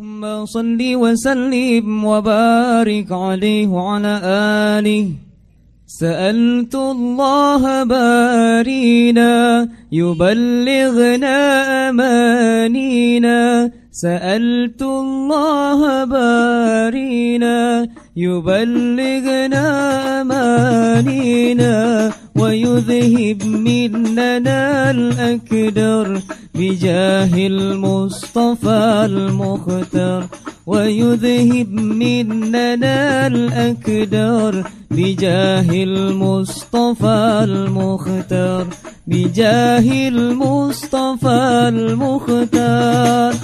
اللهم صل وسلم وبارك عليه وعلى آله. سألت الله بارينا يبلغنا أمانينا. سألت الله بارينا يبلغنا أمانينا. ويذهب مننا الأكدر. بجاه المصطفى المختار ويذهب مننا الأكدار. بجاه المصطفى المختار بجاه المصطفى المختار.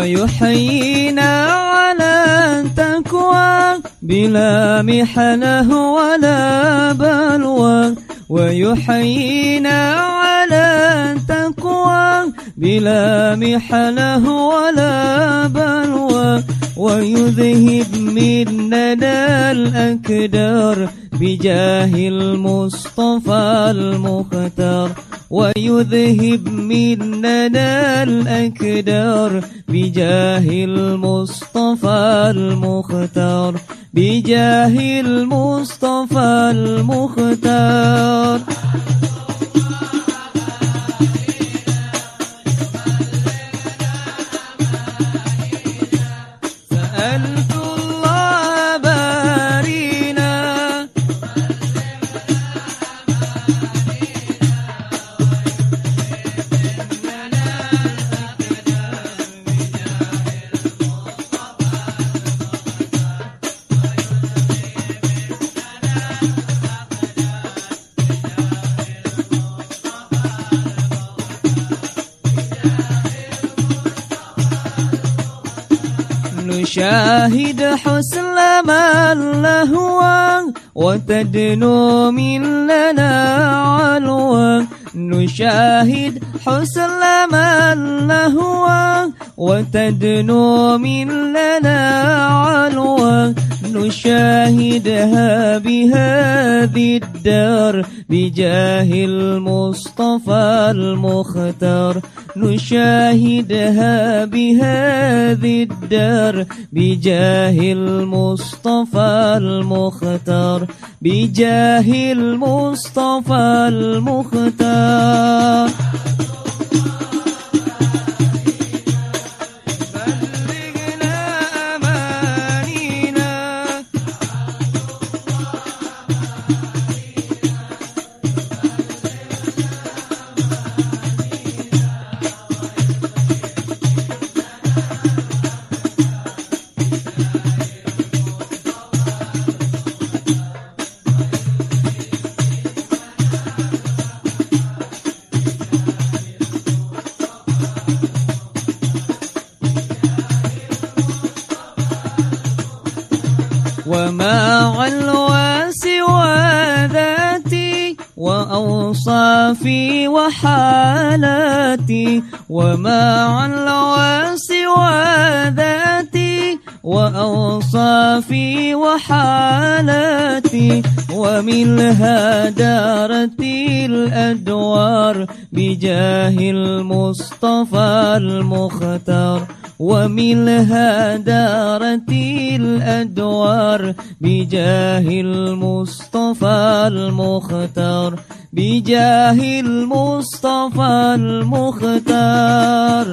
ويحيينا على تقوى بلا محنه ولا بلوى. ويحيينا على تقوى بلا محنه ولا بلوى. ويذهب مننا الأكدار بجاه المصطفى المختار. ويذهب مننا الأكدار بجاه المصطفى المختار بجاه المصطفى المختار. سألت نشاهد حسن ما لهوا وتدنو مننا علوا نشاهد حسن ما لهوا وتدنو مننا علوا نشاهدها بهذه الدار بجاه المصطفى المختار. نشاهدها بهذه الدار بجاه المصطفى المختار بجاه المصطفى المختار. وما علوى سوى ذاتي وأوصافي وحالاتي وما علوى سوى ذاتي وأوصافي وحالاتي ومنها دارتي الأدوار بجاه المصطفى المختار ومنها دارتي الأدوار بجاه المصطفى المختار بجاه المصطفى المختار.